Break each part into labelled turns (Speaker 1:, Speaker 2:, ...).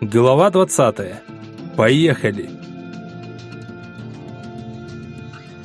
Speaker 1: Глава 20. Поехали.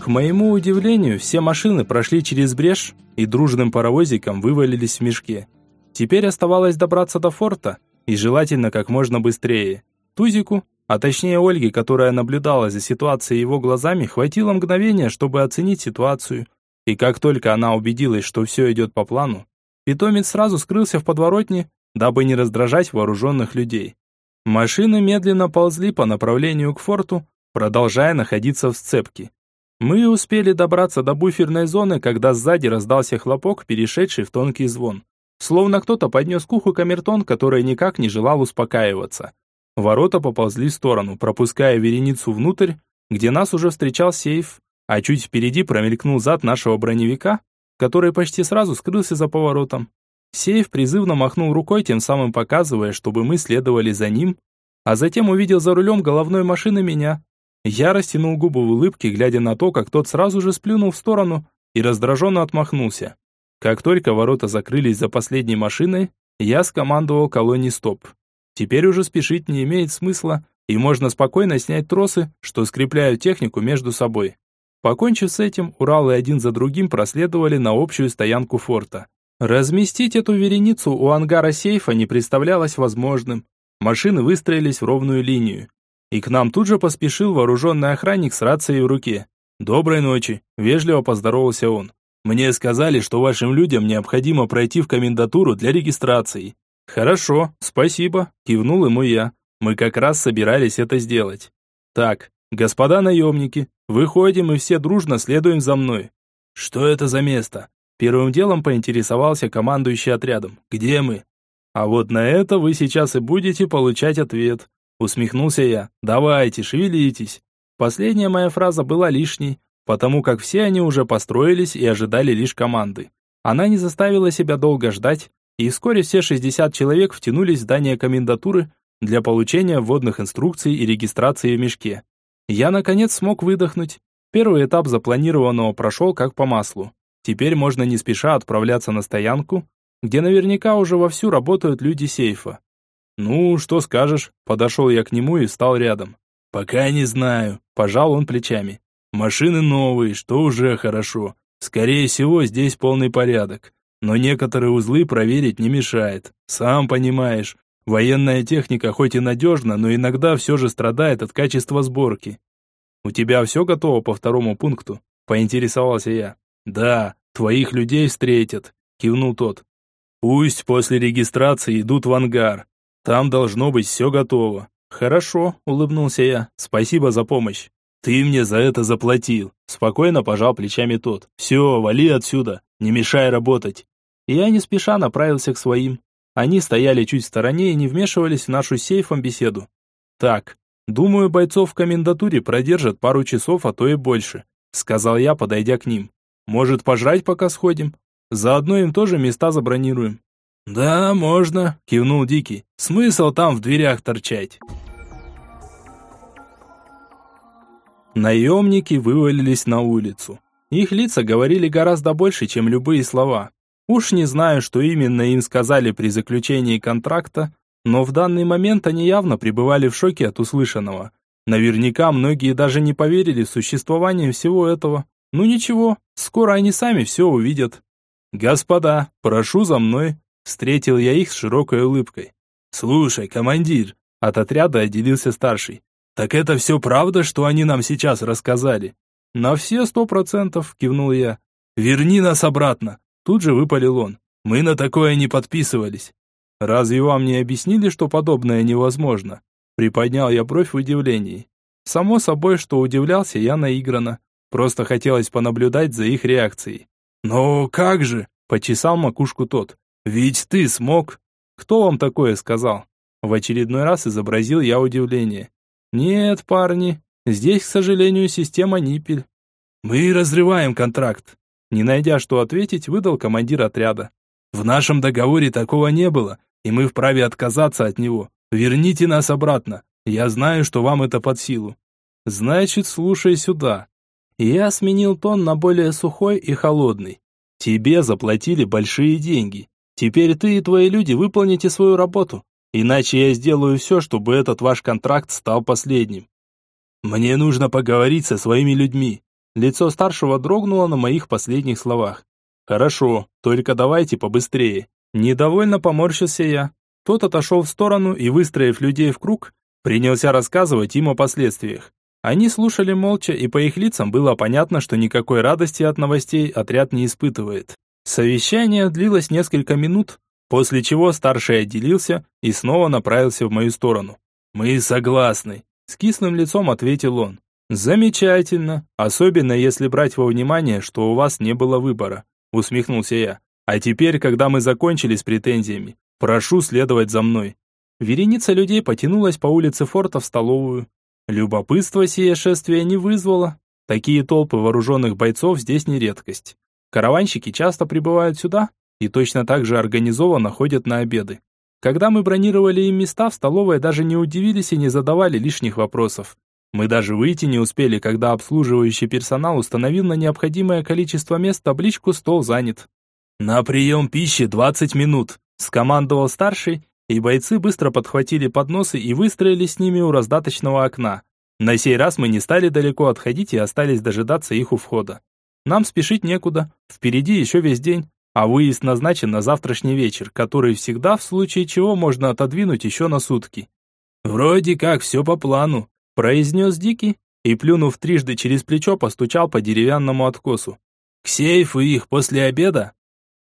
Speaker 1: К моему удивлению, все машины прошли через брешь и дружным паровозиком вывалились в мешке. Теперь оставалось добраться до форта, и желательно как можно быстрее. Тузику, а точнее Ольге, которая наблюдала за ситуацией его глазами, хватило мгновения, чтобы оценить ситуацию. И как только она убедилась, что все идет по плану, питомец сразу скрылся в подворотне, дабы не раздражать вооруженных людей. Машины медленно ползли по направлению к форту, продолжая находиться в сцепке. Мы успели добраться до буферной зоны, когда сзади раздался хлопок, перешедший в тонкий звон. Словно кто-то поднес к уху камертон, который никак не желал успокаиваться. Ворота поползли в сторону, пропуская вереницу внутрь, где нас уже встречал сейф, а чуть впереди промелькнул зад нашего броневика, который почти сразу скрылся за поворотом. Сейф призывно махнул рукой, тем самым показывая, чтобы мы следовали за ним, а затем увидел за рулем головной машины меня. Я растянул губы в улыбке, глядя на то, как тот сразу же сплюнул в сторону и раздраженно отмахнулся. Как только ворота закрылись за последней машиной, я скомандовал колонии «Стоп». Теперь уже спешить не имеет смысла, и можно спокойно снять тросы, что скрепляют технику между собой. Покончив с этим, Уралы один за другим проследовали на общую стоянку форта. Разместить эту вереницу у ангара сейфа не представлялось возможным. Машины выстроились в ровную линию. И к нам тут же поспешил вооруженный охранник с рацией в руке. «Доброй ночи», – вежливо поздоровался он. «Мне сказали, что вашим людям необходимо пройти в комендатуру для регистрации». «Хорошо, спасибо», – кивнул ему я. «Мы как раз собирались это сделать». «Так, господа наемники, выходим и все дружно следуем за мной». «Что это за место?» Первым делом поинтересовался командующий отрядом. «Где мы?» «А вот на это вы сейчас и будете получать ответ», усмехнулся я. «Давайте, шевелитесь». Последняя моя фраза была лишней, потому как все они уже построились и ожидали лишь команды. Она не заставила себя долго ждать, и вскоре все 60 человек втянулись в здание комендатуры для получения вводных инструкций и регистрации в мешке. Я, наконец, смог выдохнуть. Первый этап запланированного прошел как по маслу. Теперь можно не спеша отправляться на стоянку, где наверняка уже вовсю работают люди сейфа. «Ну, что скажешь?» Подошел я к нему и встал рядом. «Пока не знаю», – пожал он плечами. «Машины новые, что уже хорошо. Скорее всего, здесь полный порядок. Но некоторые узлы проверить не мешает. Сам понимаешь, военная техника хоть и надежна, но иногда все же страдает от качества сборки. «У тебя все готово по второму пункту?» – поинтересовался я. «Да, твоих людей встретят», – кивнул тот. «Пусть после регистрации идут в ангар. Там должно быть все готово». «Хорошо», – улыбнулся я. «Спасибо за помощь». «Ты мне за это заплатил», – спокойно пожал плечами тот. «Все, вали отсюда, не мешай работать». И я не спеша направился к своим. Они стояли чуть в стороне и не вмешивались в нашу сейфом беседу. «Так, думаю, бойцов в комендатуре продержат пару часов, а то и больше», – сказал я, подойдя к ним. Может, пожрать пока сходим? Заодно им тоже места забронируем». «Да, можно», – кивнул Дикий. «Смысл там в дверях торчать?» Наемники вывалились на улицу. Их лица говорили гораздо больше, чем любые слова. Уж не знаю, что именно им сказали при заключении контракта, но в данный момент они явно пребывали в шоке от услышанного. Наверняка многие даже не поверили в существование всего этого. Ну ничего, скоро они сами все увидят. Господа, прошу за мной. Встретил я их с широкой улыбкой. Слушай, командир, от отряда отделился старший. Так это все правда, что они нам сейчас рассказали? На все сто процентов, кивнул я. Верни нас обратно. Тут же выпалил он. Мы на такое не подписывались. Разве вам не объяснили, что подобное невозможно? Приподнял я бровь в удивлении. Само собой, что удивлялся я наигранно. Просто хотелось понаблюдать за их реакцией. «Но как же?» – почесал макушку тот. «Ведь ты смог!» «Кто вам такое сказал?» В очередной раз изобразил я удивление. «Нет, парни, здесь, к сожалению, система Ниппель». «Мы разрываем контракт». Не найдя, что ответить, выдал командир отряда. «В нашем договоре такого не было, и мы вправе отказаться от него. Верните нас обратно. Я знаю, что вам это под силу». «Значит, слушай сюда. Я сменил тон на более сухой и холодный. Тебе заплатили большие деньги. Теперь ты и твои люди выполните свою работу. Иначе я сделаю все, чтобы этот ваш контракт стал последним. Мне нужно поговорить со своими людьми. Лицо старшего дрогнуло на моих последних словах. Хорошо, только давайте побыстрее. Недовольно поморщился я. Тот отошел в сторону и, выстроив людей в круг, принялся рассказывать им о последствиях. Они слушали молча, и по их лицам было понятно, что никакой радости от новостей отряд не испытывает. Совещание длилось несколько минут, после чего старший отделился и снова направился в мою сторону. «Мы согласны», — с кислым лицом ответил он. «Замечательно, особенно если брать во внимание, что у вас не было выбора», — усмехнулся я. «А теперь, когда мы закончили с претензиями, прошу следовать за мной». Вереница людей потянулась по улице форта в столовую. Любопытство сие шествие не вызвало. Такие толпы вооруженных бойцов здесь не редкость. Караванщики часто прибывают сюда и точно так же организованно ходят на обеды. Когда мы бронировали им места, в столовой даже не удивились и не задавали лишних вопросов. Мы даже выйти не успели, когда обслуживающий персонал установил на необходимое количество мест табличку «Стол занят». «На прием пищи 20 минут», – скомандовал старший и бойцы быстро подхватили подносы и выстроились с ними у раздаточного окна. На сей раз мы не стали далеко отходить и остались дожидаться их у входа. Нам спешить некуда, впереди еще весь день, а выезд назначен на завтрашний вечер, который всегда в случае чего можно отодвинуть еще на сутки. «Вроде как все по плану», – произнес Дикий и, плюнув трижды через плечо, постучал по деревянному откосу. «К сейфу их после обеда?»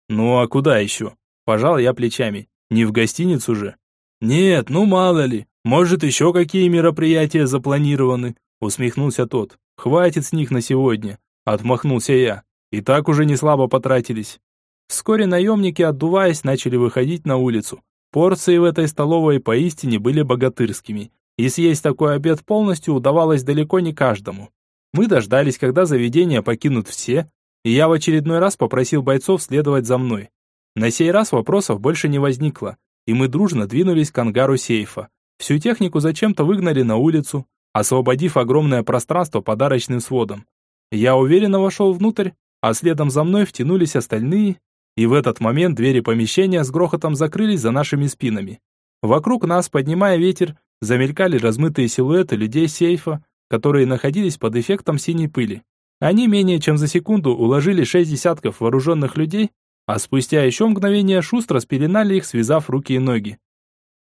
Speaker 1: «Ну а куда еще?» – пожал я плечами. Не в гостиницу же? Нет, ну мало ли. Может, еще какие мероприятия запланированы? Усмехнулся тот. Хватит с них на сегодня. Отмахнулся я. И так уже не слабо потратились. Вскоре наемники, отдуваясь, начали выходить на улицу. Порции в этой столовой поистине были богатырскими. И съесть такой обед полностью удавалось далеко не каждому. Мы дождались, когда заведение покинут все, и я в очередной раз попросил бойцов следовать за мной. На сей раз вопросов больше не возникло, и мы дружно двинулись к ангару сейфа. Всю технику зачем-то выгнали на улицу, освободив огромное пространство подарочным сводом. Я уверенно вошел внутрь, а следом за мной втянулись остальные, и в этот момент двери помещения с грохотом закрылись за нашими спинами. Вокруг нас, поднимая ветер, замелькали размытые силуэты людей сейфа, которые находились под эффектом синей пыли. Они менее чем за секунду уложили шесть десятков вооруженных людей а спустя еще мгновение шустро спеленали их, связав руки и ноги.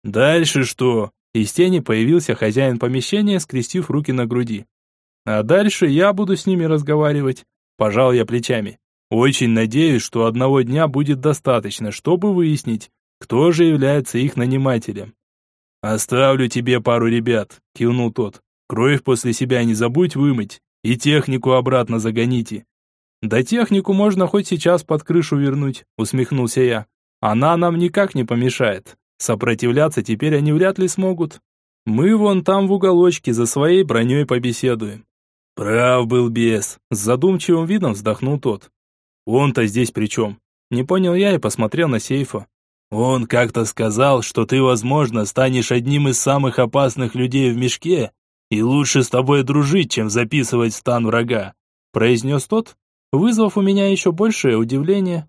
Speaker 1: «Дальше что?» Из тени появился хозяин помещения, скрестив руки на груди. «А дальше я буду с ними разговаривать», – пожал я плечами. «Очень надеюсь, что одного дня будет достаточно, чтобы выяснить, кто же является их нанимателем». «Оставлю тебе пару ребят», – кивнул тот. «Кровь после себя не забудь вымыть и технику обратно загоните. «Да технику можно хоть сейчас под крышу вернуть», усмехнулся я. «Она нам никак не помешает. Сопротивляться теперь они вряд ли смогут. Мы вон там в уголочке за своей броней побеседуем». «Прав был бес», с задумчивым видом вздохнул тот. «Он-то здесь при чем?» Не понял я и посмотрел на сейфа. «Он как-то сказал, что ты, возможно, станешь одним из самых опасных людей в мешке, и лучше с тобой дружить, чем записывать стан врага», произнес тот, вызвав у меня еще большее удивление.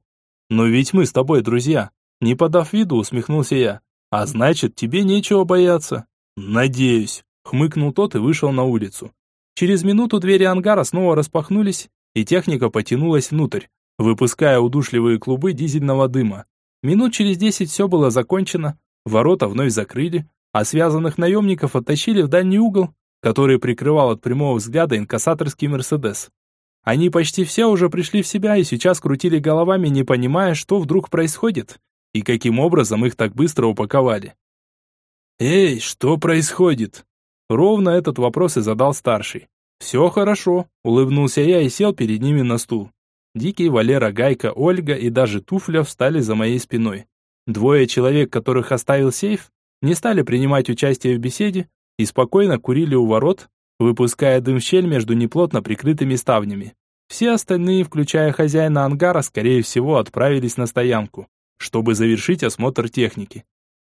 Speaker 1: «Но ведь мы с тобой друзья», — не подав виду, усмехнулся я. «А значит, тебе нечего бояться». «Надеюсь», — хмыкнул тот и вышел на улицу. Через минуту двери ангара снова распахнулись, и техника потянулась внутрь, выпуская удушливые клубы дизельного дыма. Минут через десять все было закончено, ворота вновь закрыли, а связанных наемников оттащили в дальний угол, который прикрывал от прямого взгляда инкассаторский «Мерседес». Они почти все уже пришли в себя и сейчас крутили головами, не понимая, что вдруг происходит и каким образом их так быстро упаковали. «Эй, что происходит?» Ровно этот вопрос и задал старший. «Все хорошо», — улыбнулся я и сел перед ними на стул. Дикий, Валера, Гайка, Ольга и даже Туфля встали за моей спиной. Двое человек, которых оставил сейф, не стали принимать участие в беседе и спокойно курили у ворот, выпуская дым в щель между неплотно прикрытыми ставнями. Все остальные, включая хозяина ангара, скорее всего, отправились на стоянку, чтобы завершить осмотр техники.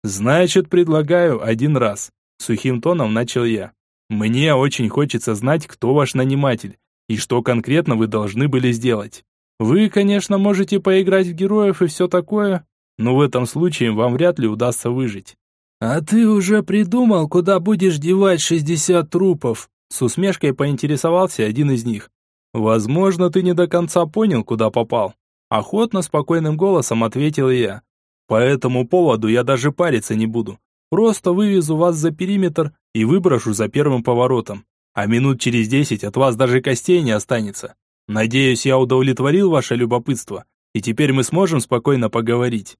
Speaker 1: «Значит, предлагаю один раз», — сухим тоном начал я. «Мне очень хочется знать, кто ваш наниматель и что конкретно вы должны были сделать. Вы, конечно, можете поиграть в героев и все такое, но в этом случае вам вряд ли удастся выжить. «А ты уже придумал, куда будешь девать шестьдесят трупов?» С усмешкой поинтересовался один из них. «Возможно, ты не до конца понял, куда попал». Охотно, спокойным голосом ответил я. «По этому поводу я даже париться не буду. Просто вывезу вас за периметр и выброшу за первым поворотом. А минут через десять от вас даже костей не останется. Надеюсь, я удовлетворил ваше любопытство, и теперь мы сможем спокойно поговорить».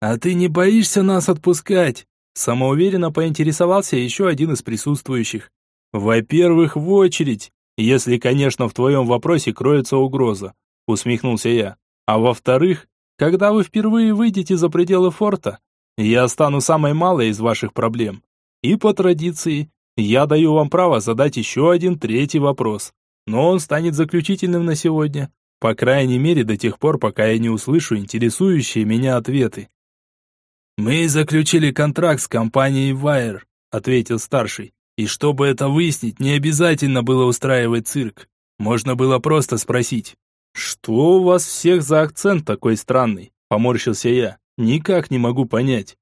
Speaker 1: «А ты не боишься нас отпускать?» Самоуверенно поинтересовался еще один из присутствующих. «Во-первых, в очередь, если, конечно, в твоем вопросе кроется угроза», усмехнулся я. «А во-вторых, когда вы впервые выйдете за пределы форта, я стану самой малой из ваших проблем. И по традиции, я даю вам право задать еще один третий вопрос. Но он станет заключительным на сегодня. По крайней мере, до тех пор, пока я не услышу интересующие меня ответы. «Мы заключили контракт с компанией Wire», — ответил старший. «И чтобы это выяснить, не обязательно было устраивать цирк. Можно было просто спросить». «Что у вас всех за акцент такой странный?» — поморщился я. «Никак не могу понять».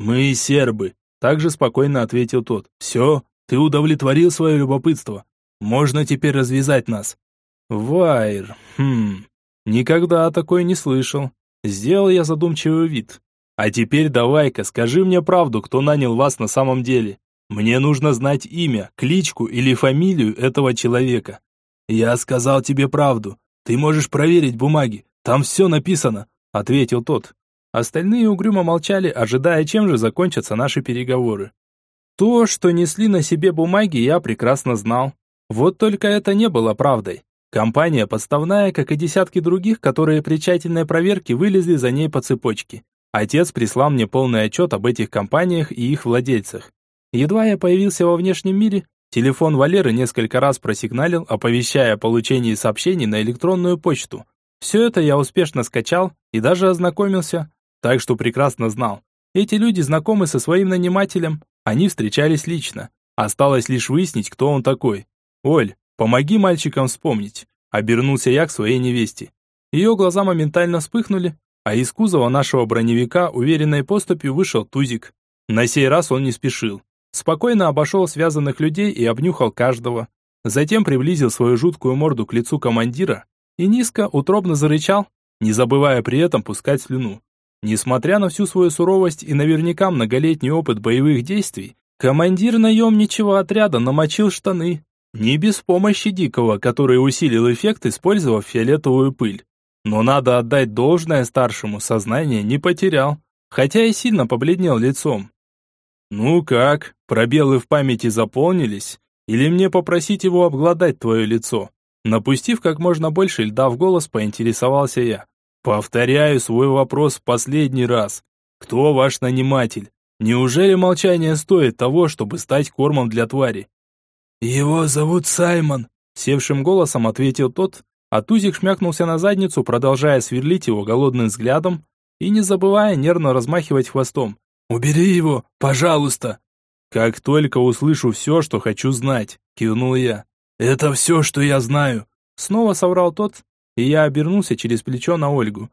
Speaker 1: «Мы сербы», — также спокойно ответил тот. «Все, ты удовлетворил свое любопытство. Можно теперь развязать нас». «Вайр, хм, никогда о такой не слышал». Сделал я задумчивый вид. А теперь давай-ка, скажи мне правду, кто нанял вас на самом деле. Мне нужно знать имя, кличку или фамилию этого человека. Я сказал тебе правду. Ты можешь проверить бумаги. Там все написано, ответил тот. Остальные угрюмо молчали, ожидая, чем же закончатся наши переговоры. То, что несли на себе бумаги, я прекрасно знал. Вот только это не было правдой. Компания подставная, как и десятки других, которые при тщательной проверке вылезли за ней по цепочке. Отец прислал мне полный отчет об этих компаниях и их владельцах. Едва я появился во внешнем мире, телефон Валеры несколько раз просигналил, оповещая о получении сообщений на электронную почту. Все это я успешно скачал и даже ознакомился, так что прекрасно знал. Эти люди знакомы со своим нанимателем, они встречались лично. Осталось лишь выяснить, кто он такой. «Оль, помоги мальчикам вспомнить», — обернулся я к своей невесте. Ее глаза моментально вспыхнули, а из кузова нашего броневика уверенной поступью вышел Тузик. На сей раз он не спешил. Спокойно обошел связанных людей и обнюхал каждого. Затем приблизил свою жуткую морду к лицу командира и низко, утробно зарычал, не забывая при этом пускать слюну. Несмотря на всю свою суровость и наверняка многолетний опыт боевых действий, командир наемничего отряда намочил штаны. Не без помощи Дикого, который усилил эффект, использовав фиолетовую пыль. Но надо отдать должное старшему, сознание не потерял, хотя и сильно побледнел лицом. «Ну как, пробелы в памяти заполнились? Или мне попросить его обглодать твое лицо?» Напустив как можно больше льда в голос, поинтересовался я. «Повторяю свой вопрос в последний раз. Кто ваш наниматель? Неужели молчание стоит того, чтобы стать кормом для твари?» «Его зовут Саймон», — севшим голосом ответил тот, а Тузик шмякнулся на задницу, продолжая сверлить его голодным взглядом и не забывая нервно размахивать хвостом. «Убери его, пожалуйста!» «Как только услышу все, что хочу знать», — кивнул я. «Это все, что я знаю», — снова соврал тот, и я обернулся через плечо на Ольгу.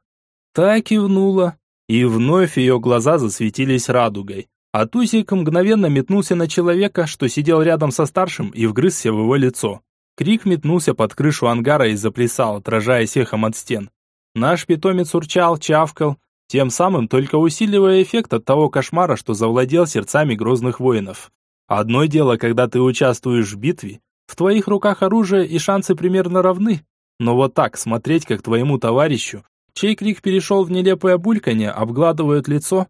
Speaker 1: Та кивнула, и вновь ее глаза засветились радугой. А Тузик мгновенно метнулся на человека, что сидел рядом со старшим, и вгрызся в его лицо. Крик метнулся под крышу ангара и заплясал, отражаясь эхом от стен. Наш питомец урчал, чавкал, тем самым только усиливая эффект от того кошмара, что завладел сердцами грозных воинов. Одно дело, когда ты участвуешь в битве, в твоих руках оружие и шансы примерно равны. Но вот так смотреть, как твоему товарищу, чей крик перешел в нелепое бульканье, обгладывают лицо.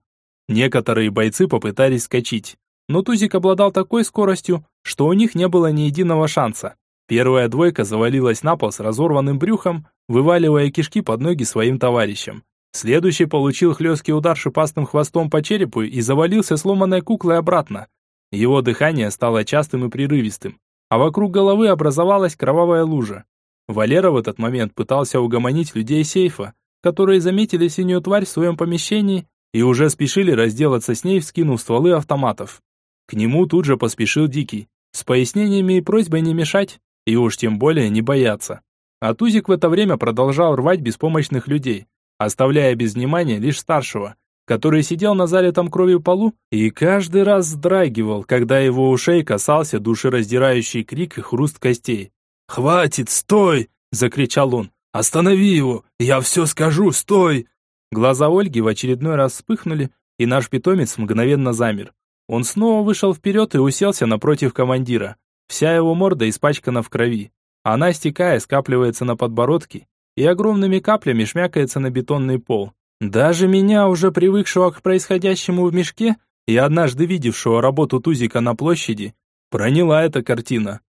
Speaker 1: Некоторые бойцы попытались скачить, но Тузик обладал такой скоростью, что у них не было ни единого шанса. Первая двойка завалилась на пол с разорванным брюхом, вываливая кишки под ноги своим товарищам. Следующий получил хлесткий удар шипастым хвостом по черепу и завалился сломанной куклой обратно. Его дыхание стало частым и прерывистым, а вокруг головы образовалась кровавая лужа. Валера в этот момент пытался угомонить людей сейфа, которые заметили синюю тварь в своем помещении и уже спешили разделаться с ней, вскинув стволы автоматов. К нему тут же поспешил Дикий, с пояснениями и просьбой не мешать, и уж тем более не бояться. А Тузик в это время продолжал рвать беспомощных людей, оставляя без внимания лишь старшего, который сидел на залитом кровью полу и каждый раз вздрагивал, когда его ушей касался душераздирающий крик и хруст костей.
Speaker 2: «Хватит, стой!» – закричал он. «Останови его! Я все скажу, стой!»
Speaker 1: Глаза Ольги в очередной раз вспыхнули, и наш питомец мгновенно замер. Он снова вышел вперед и уселся напротив командира. Вся его морда испачкана в крови. Она, стекая, скапливается на подбородке и огромными каплями шмякается на бетонный пол. Даже меня, уже привыкшего к происходящему в мешке и однажды видевшего работу Тузика на площади, проняла эта картина.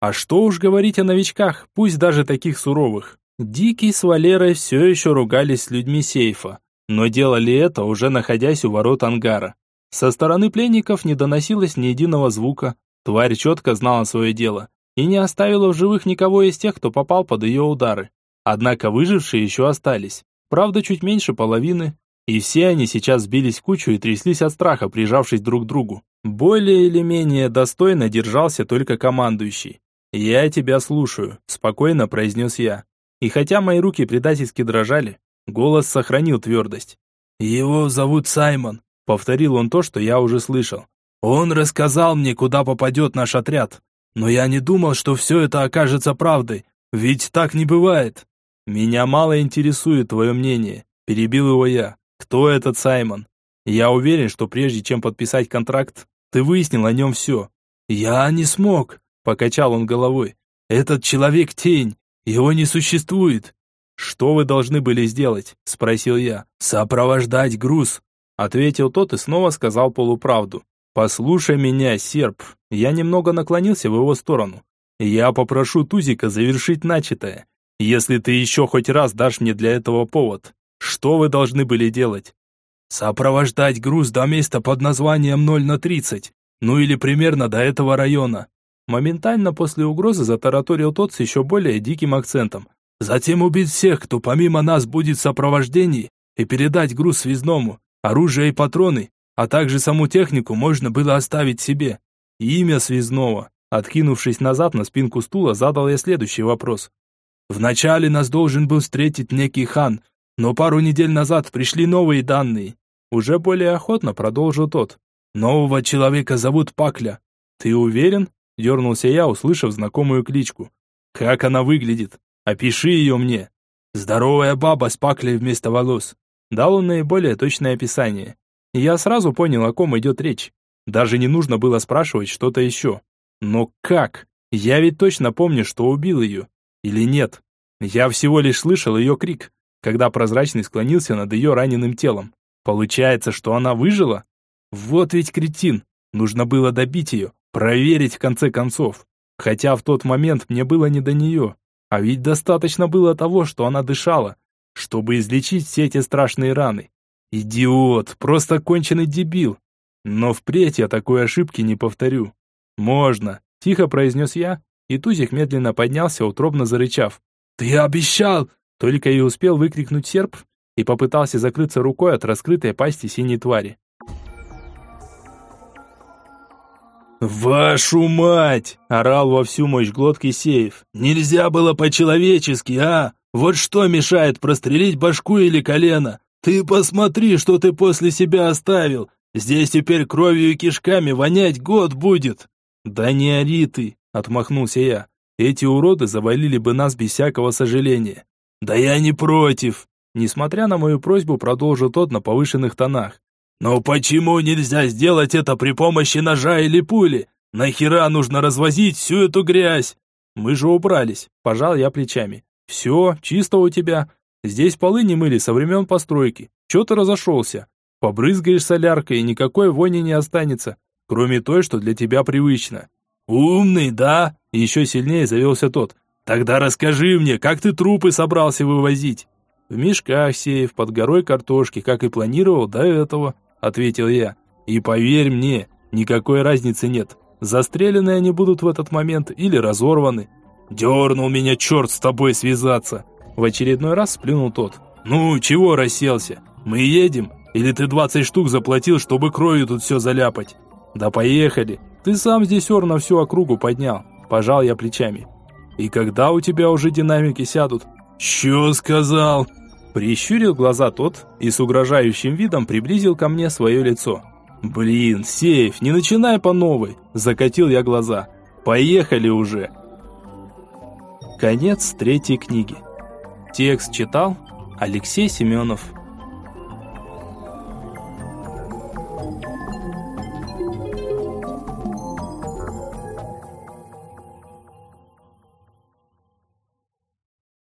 Speaker 1: А что уж говорить о новичках, пусть даже таких суровых. Дикий с Валерой все еще ругались с людьми сейфа, но делали это, уже находясь у ворот ангара. Со стороны пленников не доносилось ни единого звука. Тварь четко знала свое дело и не оставила в живых никого из тех, кто попал под ее удары. Однако выжившие еще остались, правда чуть меньше половины, и все они сейчас сбились в кучу и тряслись от страха, прижавшись друг к другу. Более или менее достойно держался только командующий. «Я тебя слушаю», – спокойно произнес я. И хотя мои руки предательски дрожали, голос сохранил твердость.
Speaker 2: «Его зовут Саймон», – повторил он то, что я уже слышал. «Он рассказал мне, куда попадет наш отряд. Но я не думал, что все это окажется правдой, ведь так не бывает».
Speaker 1: «Меня мало интересует твое мнение», – перебил его я. «Кто этот Саймон? Я уверен, что прежде чем подписать контракт, ты выяснил о нем все».
Speaker 2: «Я не смог», Покачал он головой. «Этот человек тень. Его не существует».
Speaker 1: «Что вы должны были сделать?» Спросил я.
Speaker 2: «Сопровождать груз»,
Speaker 1: ответил тот и снова сказал полуправду. «Послушай меня, серп». Я немного наклонился в его сторону. «Я попрошу Тузика завершить начатое. Если ты еще хоть раз дашь мне для этого повод, что вы должны были делать?»
Speaker 2: «Сопровождать груз до места под названием 0 на 30, ну или примерно до этого района.
Speaker 1: Моментально после угрозы затараторил тот с еще более диким акцентом.
Speaker 2: «Затем убить всех, кто помимо нас будет в сопровождении, и передать груз связному, оружие и патроны, а также саму технику можно было оставить себе.
Speaker 1: Имя связного». Откинувшись назад на спинку стула, задал я следующий вопрос.
Speaker 2: «Вначале нас должен был встретить некий хан, но пару недель назад пришли новые данные».
Speaker 1: Уже более охотно продолжил тот.
Speaker 2: «Нового человека зовут Пакля».
Speaker 1: «Ты уверен?» Дернулся я, услышав знакомую кличку. «Как она выглядит? Опиши ее мне!»
Speaker 2: «Здоровая баба с паклей вместо волос!»
Speaker 1: Дал он наиболее точное описание. я сразу понял, о ком идет речь. Даже не нужно было спрашивать что-то еще. Но как? Я ведь точно помню, что убил ее. Или нет? Я всего лишь слышал ее крик, когда прозрачный склонился над ее раненым телом. Получается, что она выжила? Вот ведь кретин. Нужно было добить ее, Проверить в конце концов. Хотя в тот момент мне было не до нее. А ведь достаточно было того, что она дышала, чтобы излечить все эти страшные раны. Идиот, просто конченый дебил. Но впредь я такой ошибки не повторю. Можно, тихо произнес я, и Тузик медленно поднялся, утробно зарычав.
Speaker 2: «Ты обещал!»
Speaker 1: Только и успел выкрикнуть серп и попытался закрыться рукой от раскрытой пасти синей твари.
Speaker 2: «Вашу мать!» – орал во всю мощь глотки сейф. «Нельзя было по-человечески, а? Вот что мешает прострелить башку или колено? Ты посмотри, что ты после себя оставил. Здесь теперь кровью и кишками вонять год будет».
Speaker 1: «Да не ори ты!» – отмахнулся я. «Эти уроды завалили бы нас без всякого сожаления».
Speaker 2: «Да я не против!»
Speaker 1: Несмотря на мою просьбу, продолжил тот на повышенных тонах.
Speaker 2: Но почему нельзя сделать это при помощи ножа или пули? Нахера нужно развозить всю эту грязь?
Speaker 1: Мы же убрались, пожал я плечами. Все, чисто у тебя. Здесь полы не мыли со времен постройки. Че ты разошелся? Побрызгаешь соляркой, и никакой вони не останется, кроме той, что для тебя привычно.
Speaker 2: Умный, да?
Speaker 1: Еще сильнее завелся тот.
Speaker 2: Тогда расскажи мне, как ты трупы собрался вывозить?
Speaker 1: В мешках сейф под горой картошки, как и планировал до этого ответил я. И поверь мне, никакой разницы нет. Застрелены они будут в этот момент или разорваны.
Speaker 2: Дернул меня черт с тобой связаться.
Speaker 1: В очередной раз сплюнул тот.
Speaker 2: Ну, чего расселся? Мы едем? Или ты 20 штук заплатил, чтобы кровью тут все заляпать?
Speaker 1: Да поехали. Ты сам здесь ор на всю округу поднял. Пожал я плечами. И когда у тебя уже динамики сядут?
Speaker 2: Что сказал?
Speaker 1: Прищурил глаза тот и с угрожающим видом приблизил ко мне свое лицо. «Блин, сейф, не начинай по новой!» Закатил я глаза. «Поехали уже!» Конец третьей книги. Текст читал Алексей Семенов.